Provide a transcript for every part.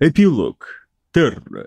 Эпилог. Терра.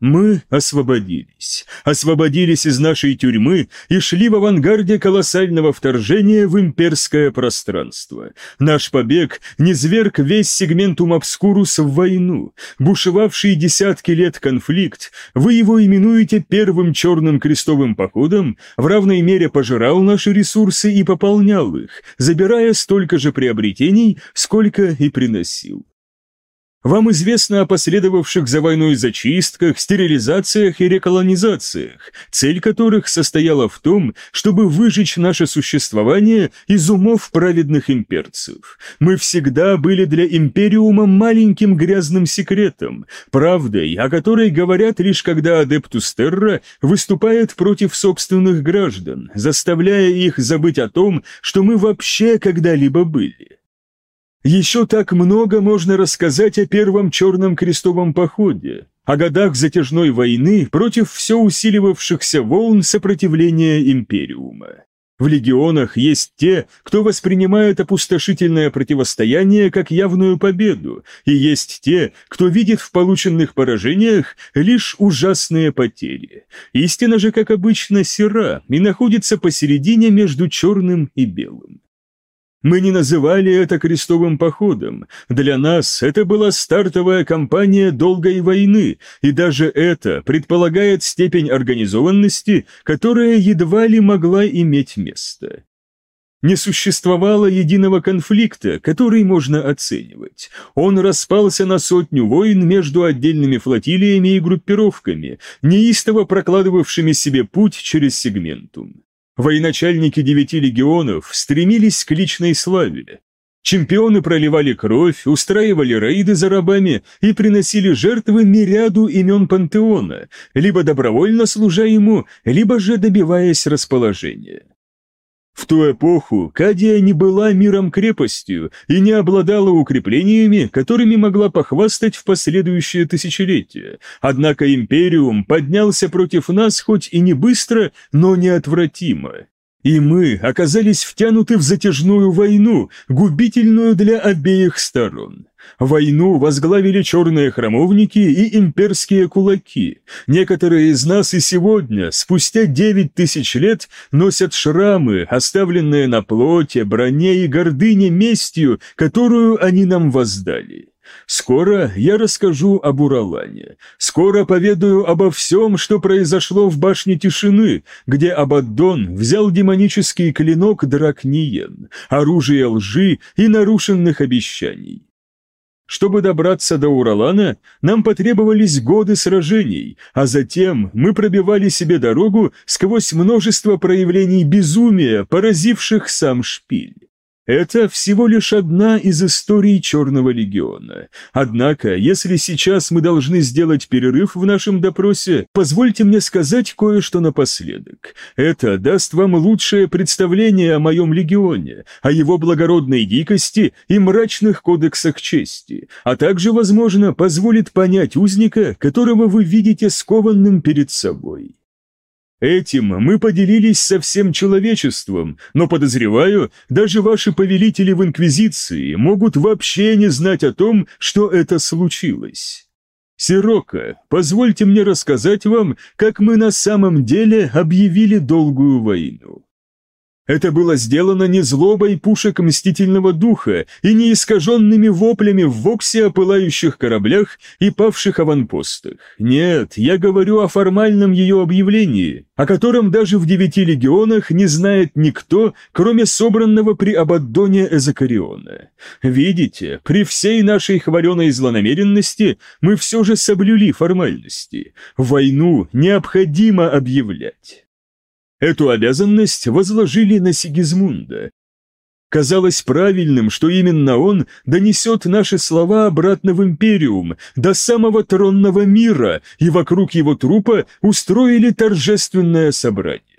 Мы освободились. Освободились из нашей тюрьмы и шли в авангарде колоссального вторжения в имперское пространство. Наш побег низверг весь сегментум обскурус в войну. Бушевавший десятки лет конфликт, вы его именуете первым черным крестовым походом, в равной мере пожирал наши ресурсы и пополнял их, забирая столько же приобретений, сколько и приносил. Вам известно о последовавших за войной зачистках, стерилизациях и реколонизациях, цель которых состояла в том, чтобы выжечь наше существование из умов праведных имперцев. Мы всегда были для Империума маленьким грязным секретом, правдой, о которой говорят лишь когда Адептус Терра выступает против собственных граждан, заставляя их забыть о том, что мы вообще когда-либо были. Еще так много можно рассказать о Первом Черном крестовом походе, о годах затяжной войны против все усиливавшихся волн сопротивления Империума. В легионах есть те, кто воспринимает опустошительное противостояние как явную победу, и есть те, кто видит в полученных поражениях лишь ужасные потери. Истина же, как обычно, сера и находится посередине между черным и белым. Мы не называли это крестовым походом. Для нас это была стартовая кампания долгой войны, и даже это предполагает степень организованности, которая едва ли могла иметь место. Не существовало единого конфликта, который можно оценивать. Он распался на сотню войн между отдельными флотилиями и группировками, неистово прокладывавшими себе путь через сегментум. Военачальники девяти легионов стремились к личной славе. Чемпионы проливали кровь, устраивали рейды за рабами и приносили жертвы мириаду имен пантеона, либо добровольно служа ему, либо же добиваясь расположения. В ту эпоху Кадия не была миром-крепостью и не обладала укреплениями, которыми могла похвастать в последующее тысячелетие. Однако Империум поднялся против нас хоть и не быстро, но неотвратимо. И мы оказались втянуты в затяжную войну, губительную для обеих сторон. Войну возглавили черные храмовники и имперские кулаки. Некоторые из нас и сегодня, спустя девять тысяч лет, носят шрамы, оставленные на плоте, броне и гордыне местью, которую они нам воздали. Скоро я расскажу об Уралане. Скоро поведаю обо всем, что произошло в башне тишины, где Абаддон взял демонический клинок Дракниен, оружие лжи и нарушенных обещаний. Чтобы добраться до Уралана, нам потребовались годы сражений, а затем мы пробивали себе дорогу сквозь множество проявлений безумия, поразивших сам шпиль. Это всего лишь одна из историй Черного легиона. Однако, если сейчас мы должны сделать перерыв в нашем допросе, позвольте мне сказать кое-что напоследок. Это даст вам лучшее представление о моем легионе, о его благородной дикости и мрачных кодексах чести, а также, возможно, позволит понять узника, которого вы видите скованным перед собой. Этим мы поделились со всем человечеством, но, подозреваю, даже ваши повелители в Инквизиции могут вообще не знать о том, что это случилось. Сирока, позвольте мне рассказать вам, как мы на самом деле объявили долгую войну. Это было сделано не злобой пушек мстительного духа и не искаженными воплями в воксе о пылающих кораблях и павших аванпостах. Нет, я говорю о формальном ее объявлении, о котором даже в девяти легионах не знает никто, кроме собранного при Абаддоне Эзокариона. Видите, при всей нашей хваленой злонамеренности мы все же соблюли формальности. Войну необходимо объявлять. Эту обязанность возложили на Сигизмунда. Казалось правильным, что именно он донесет наши слова обратно в Империум, до самого тронного мира, и вокруг его трупа устроили торжественное собрание.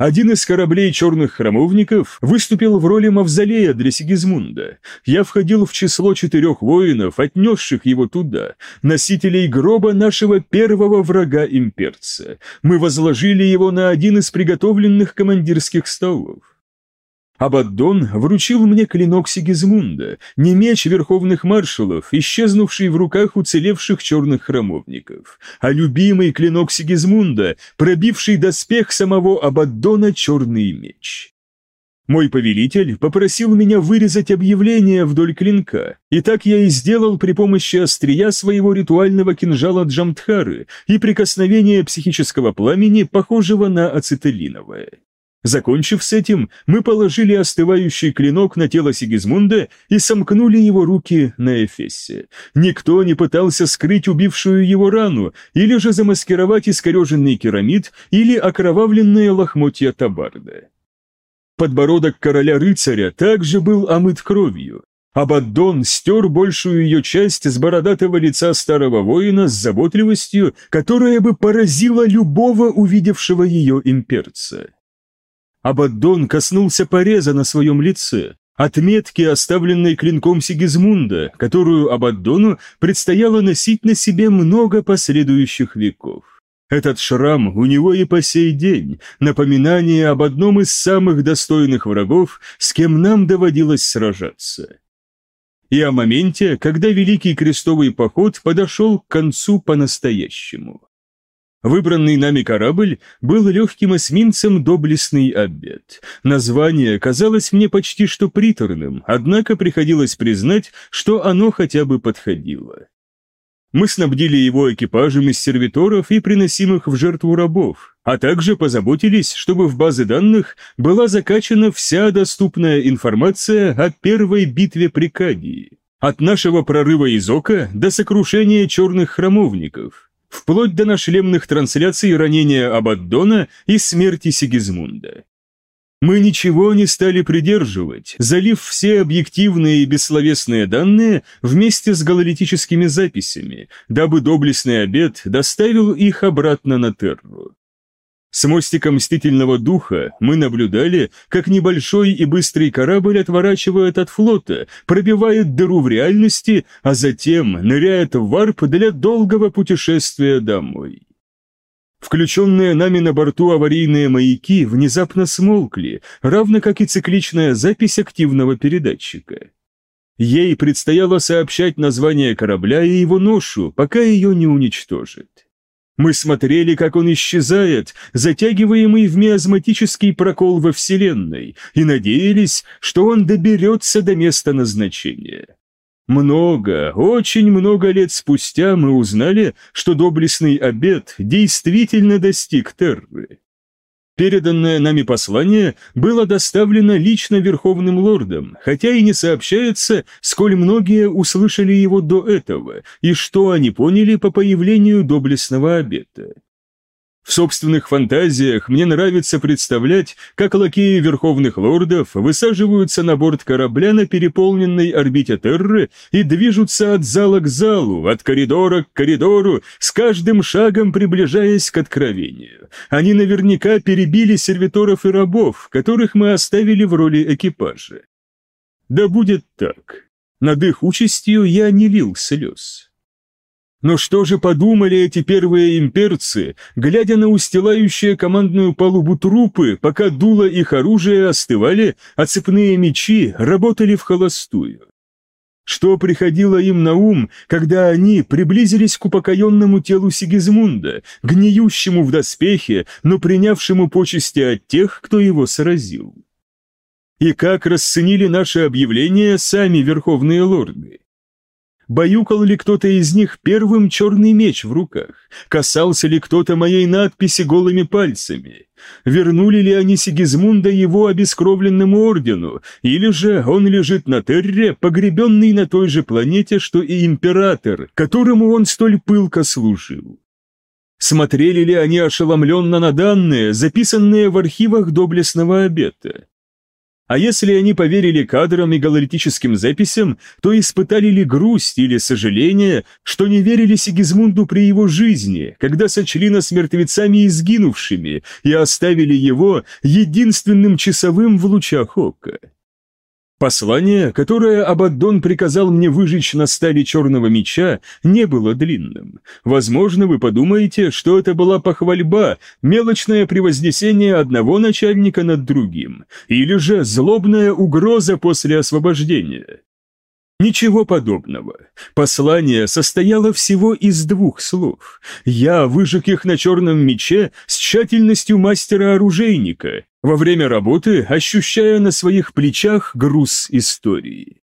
Один из кораблей черных храмовников выступил в роли мавзолея для Сигизмунда. Я входил в число четырех воинов, отнесших его туда, носителей гроба нашего первого врага имперца. Мы возложили его на один из приготовленных командирских столов. Абаддон вручил мне клинок Сигизмунда, не меч верховных маршалов, исчезнувший в руках уцелевших черных храмовников, а любимый клинок Сигизмунда, пробивший доспех самого Абаддона черный меч. Мой повелитель попросил меня вырезать объявление вдоль клинка, и так я и сделал при помощи острия своего ритуального кинжала Джамтхары и прикосновения психического пламени, похожего на ацетилиновое. Закончив с этим, мы положили остывающий клинок на тело Сигизмунда и сомкнули его руки на Эфессе. Никто не пытался скрыть убившую его рану, или же замаскировать искореженный керамид или окровавленные лохмотья табарда. Подбородок короля-рыцаря также был омыт кровью. Абаддон стер большую ее часть с бородатого лица старого воина с заботливостью, которая бы поразила любого увидевшего ее имперца. Абаддон коснулся пореза на своем лице, отметки, оставленной клинком Сигизмунда, которую Абаддону предстояло носить на себе много последующих веков. Этот шрам у него и по сей день, напоминание об одном из самых достойных врагов, с кем нам доводилось сражаться. И о моменте, когда Великий Крестовый Поход подошел к концу по-настоящему. Выбранный нами корабль был легким эсминцем «Доблестный обед». Название казалось мне почти что приторным, однако приходилось признать, что оно хотя бы подходило. Мы снабдили его экипажем из сервиторов и приносимых в жертву рабов, а также позаботились, чтобы в базы данных была закачана вся доступная информация о первой битве при Кадии. От нашего прорыва из Ока до сокрушения черных храмовников – вплоть до нашлемных трансляций ранения Абаддона и смерти Сигизмунда. Мы ничего не стали придерживать, залив все объективные и бессловесные данные вместе с гололитическими записями, дабы доблестный обед доставил их обратно на Терру. С мостика Мстительного Духа мы наблюдали, как небольшой и быстрый корабль отворачивает от флота, пробивает дыру в реальности, а затем ныряет в варп для долгого путешествия домой. Включенные нами на борту аварийные маяки внезапно смолкли, равно как и цикличная запись активного передатчика. Ей предстояло сообщать название корабля и его ношу, пока ее не уничтожит. Мы смотрели, как он исчезает, затягиваемый в миазматический прокол во Вселенной, и надеялись, что он доберется до места назначения. Много, очень много лет спустя мы узнали, что доблестный обед действительно достиг Терры. Переданное нами послание было доставлено лично Верховным Лордом, хотя и не сообщается, сколь многие услышали его до этого, и что они поняли по появлению доблестного обета. В собственных фантазиях мне нравится представлять, как лакеи верховных лордов высаживаются на борт корабля на переполненной орбите Терры и движутся от зала к залу, от коридора к коридору, с каждым шагом приближаясь к откровению. Они наверняка перебили сервиторов и рабов, которых мы оставили в роли экипажа. Да будет так. Над их участью я не лил слез. Но что же подумали эти первые имперцы, глядя на устилающие командную палубу трупы, пока дуло их оружия остывали, а цепные мечи работали в холостую? Что приходило им на ум, когда они приблизились к упокоенному телу Сигизмунда, гниющему в доспехе, но принявшему почести от тех, кто его сразил? И как расценили наше объявление сами верховные лорды? Баюкал ли кто-то из них первым черный меч в руках? Касался ли кто-то моей надписи голыми пальцами? Вернули ли они Сигизмунда его обескровленному ордену? Или же он лежит на Терре, погребенный на той же планете, что и император, которому он столь пылко служил? Смотрели ли они ошеломленно на данные, записанные в архивах доблестного обета? А если они поверили кадрам и галактическим записям, то испытали ли грусть или сожаление, что не верили Сигизмунду при его жизни, когда сочли нас мертвецами и сгинувшими, и оставили его единственным часовым в лучах ока? Послание, которое Абаддон приказал мне выжечь на стали черного меча, не было длинным. Возможно, вы подумаете, что это была похвальба, мелочное превознесение одного начальника над другим, или же злобная угроза после освобождения. Ничего подобного. Послание состояло всего из двух слов. Я выжег их на черном мече с тщательностью мастера-оружейника, во время работы ощущая на своих плечах груз истории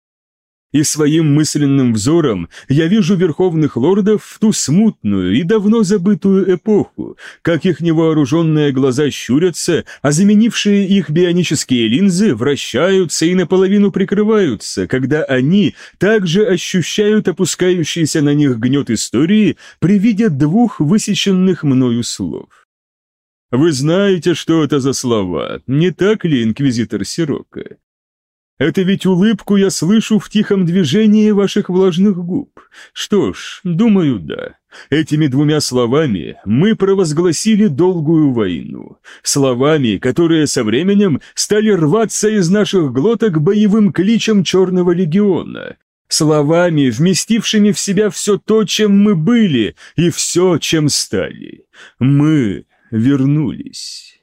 и своим мысленным взором я вижу верховных лордов в ту смутную и давно забытую эпоху, как их невооруженные глаза щурятся, а заменившие их бионические линзы вращаются и наполовину прикрываются, когда они также ощущают опускающийся на них гнет истории при виде двух высеченных мною слов. Вы знаете, что это за слова, не так ли, инквизитор Сирока? Это ведь улыбку я слышу в тихом движении ваших влажных губ. Что ж, думаю, да. Этими двумя словами мы провозгласили долгую войну. Словами, которые со временем стали рваться из наших глоток боевым кличем Черного легиона. Словами, вместившими в себя все то, чем мы были, и все, чем стали. Мы вернулись.